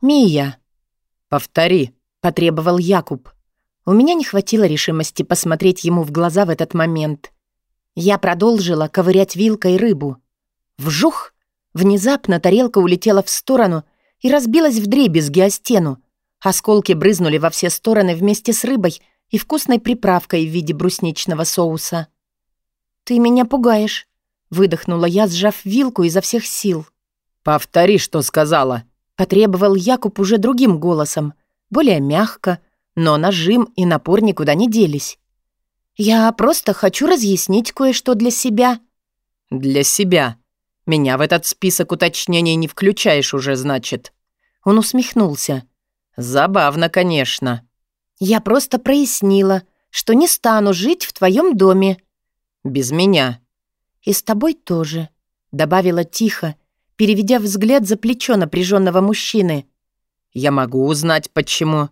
«Мия!» «Повтори», — потребовал Якуб. У меня не хватило решимости посмотреть ему в глаза в этот момент. Я продолжила ковырять вилкой рыбу. Вжух! Внезапно тарелка улетела в сторону и разбилась в дребезги о стену. Осколки брызнули во все стороны вместе с рыбой и вкусной приправкой в виде брусничного соуса. «Ты меня пугаешь», — выдохнула я, сжав вилку изо всех сил. «Повтори, что сказала», — потребовал Якуб уже другим голосом, более мягко, но нажим и напор никуда не делись. «Я просто хочу разъяснить кое-что для себя». «Для себя. Меня в этот список уточнений не включаешь уже, значит». Он усмехнулся. «Забавно, конечно». «Я просто прояснила, что не стану жить в твоем доме». «Без меня». «И с тобой тоже», — добавила тихо, переведя взгляд за плечо напряженного мужчины. «Я могу узнать, почему».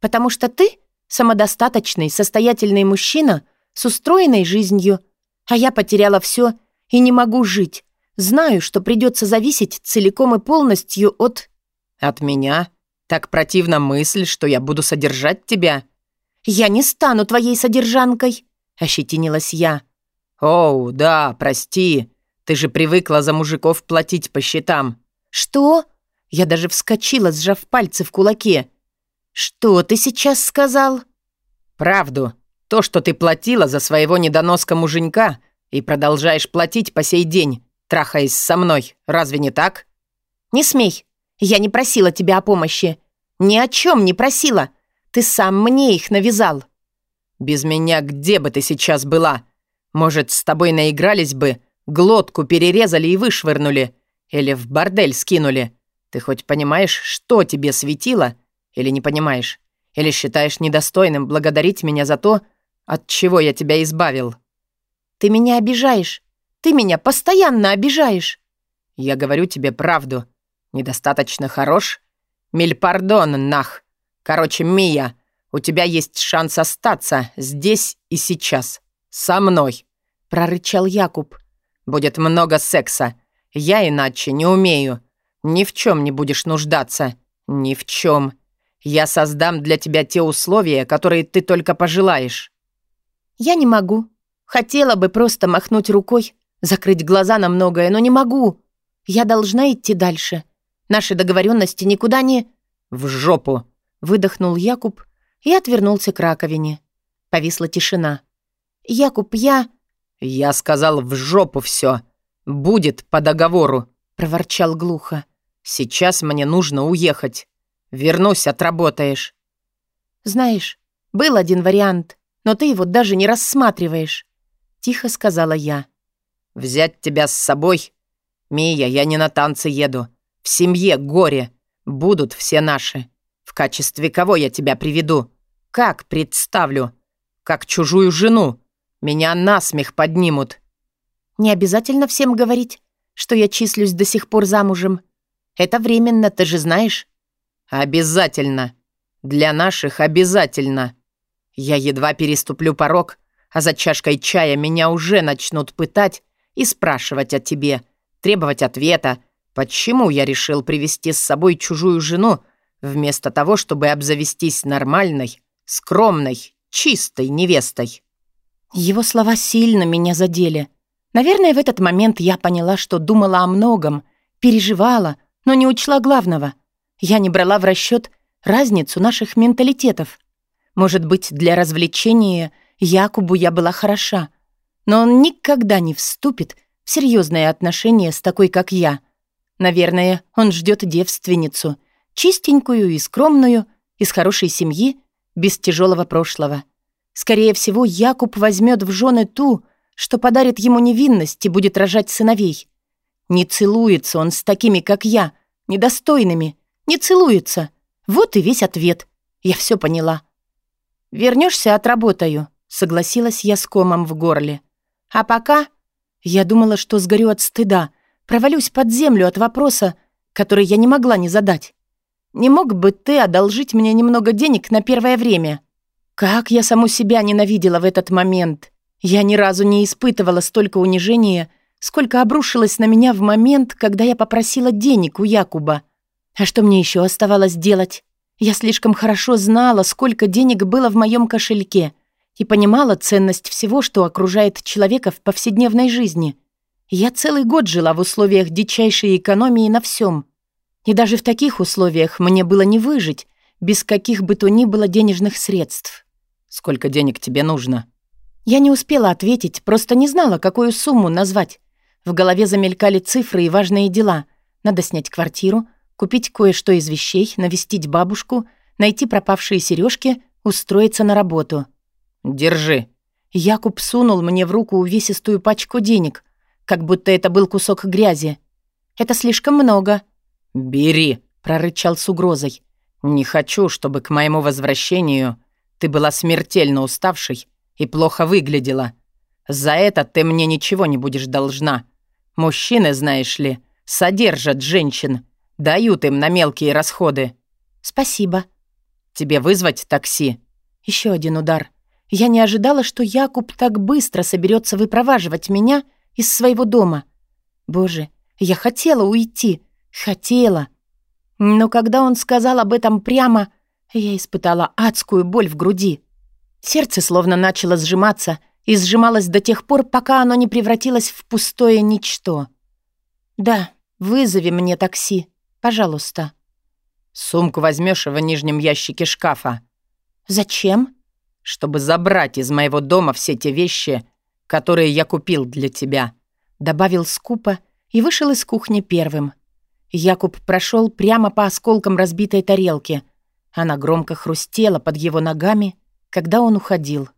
«Потому что ты самодостаточный, состоятельный мужчина с устроенной жизнью, а я потеряла все и не могу жить. Знаю, что придется зависеть целиком и полностью от...» «От меня? Так противна мысль, что я буду содержать тебя». «Я не стану твоей содержанкой», — ощетинилась я. «Оу, да, прости. Ты же привыкла за мужиков платить по счетам». «Что?» Я даже вскочила, сжав пальцы в кулаке. «Что ты сейчас сказал?» «Правду. То, что ты платила за своего недоноска муженька и продолжаешь платить по сей день, трахаясь со мной. Разве не так?» «Не смей. Я не просила тебя о помощи. Ни о чем не просила. Ты сам мне их навязал». «Без меня где бы ты сейчас была? Может, с тобой наигрались бы, глотку перерезали и вышвырнули? Или в бордель скинули? Ты хоть понимаешь, что тебе светило? Или не понимаешь? Или считаешь недостойным благодарить меня за то, от чего я тебя избавил?» «Ты меня обижаешь. Ты меня постоянно обижаешь». «Я говорю тебе правду. Недостаточно хорош? Мильпардон, нах. Короче, Мия, у тебя есть шанс остаться здесь и сейчас. Со мной», — прорычал Якуб. «Будет много секса. Я иначе не умею. Ни в чем не будешь нуждаться. Ни в чем. Я создам для тебя те условия, которые ты только пожелаешь». «Я не могу. Хотела бы просто махнуть рукой, закрыть глаза на многое, но не могу. Я должна идти дальше. Наши договоренности никуда не...» «В жопу!» — выдохнул Якуб и отвернулся к раковине. Повисла тишина. «Якуб, я...» «Я сказал, в жопу все. Будет по договору», — проворчал глухо. «Сейчас мне нужно уехать. Вернусь, отработаешь». «Знаешь, был один вариант, но ты его даже не рассматриваешь», — тихо сказала я. «Взять тебя с собой? Мия, я не на танцы еду. В семье горе. Будут все наши. В качестве кого я тебя приведу? Как представлю? Как чужую жену? Меня насмех поднимут». «Не обязательно всем говорить, что я числюсь до сих пор замужем. Это временно, ты же знаешь». «Обязательно. Для наших обязательно. Я едва переступлю порог, а за чашкой чая меня уже начнут пытать и спрашивать о тебе, требовать ответа, почему я решил привести с собой чужую жену, вместо того, чтобы обзавестись нормальной, скромной, чистой невестой». Его слова сильно меня задели. Наверное, в этот момент я поняла, что думала о многом, переживала, но не учла главного. Я не брала в расчет разницу наших менталитетов. Может быть, для развлечения Якубу я была хороша, но он никогда не вступит в серьезные отношения с такой, как я. Наверное, он ждет девственницу, чистенькую и скромную, из хорошей семьи, без тяжелого прошлого. Скорее всего, Якуб возьмет в жены ту, что подарит ему невинность и будет рожать сыновей. Не целуется он с такими, как я, недостойными, не целуется. Вот и весь ответ. Я все поняла. Вернешься, отработаю, согласилась я с комом в горле. А пока я думала, что сгорю от стыда, провалюсь под землю от вопроса, который я не могла не задать. Не мог бы ты одолжить мне немного денег на первое время? Как я саму себя ненавидела в этот момент. Я ни разу не испытывала столько унижения, сколько обрушилось на меня в момент, когда я попросила денег у Якуба. А что мне еще оставалось делать? Я слишком хорошо знала, сколько денег было в моем кошельке и понимала ценность всего, что окружает человека в повседневной жизни. Я целый год жила в условиях дичайшей экономии на всем. И даже в таких условиях мне было не выжить, без каких бы то ни было денежных средств. «Сколько денег тебе нужно?» Я не успела ответить, просто не знала, какую сумму назвать. В голове замелькали цифры и важные дела. Надо снять квартиру, купить кое-что из вещей, навестить бабушку, найти пропавшие сережки, устроиться на работу. «Держи». Якуб сунул мне в руку увесистую пачку денег, как будто это был кусок грязи. «Это слишком много». «Бери», — прорычал с угрозой. «Не хочу, чтобы к моему возвращению ты была смертельно уставшей и плохо выглядела. За это ты мне ничего не будешь должна. Мужчины, знаешь ли, содержат женщин, дают им на мелкие расходы». «Спасибо». «Тебе вызвать такси?» Еще один удар. Я не ожидала, что Якуб так быстро соберется выпроваживать меня из своего дома. Боже, я хотела уйти. Хотела. Но когда он сказал об этом прямо, я испытала адскую боль в груди. Сердце словно начало сжиматься и сжималось до тех пор, пока оно не превратилось в пустое ничто. «Да, вызови мне такси, пожалуйста». «Сумку возьмешь в нижнем ящике шкафа». «Зачем?» «Чтобы забрать из моего дома все те вещи, которые я купил для тебя», добавил скупо и вышел из кухни первым. Якуб прошел прямо по осколкам разбитой тарелки. Она громко хрустела под его ногами, когда он уходил.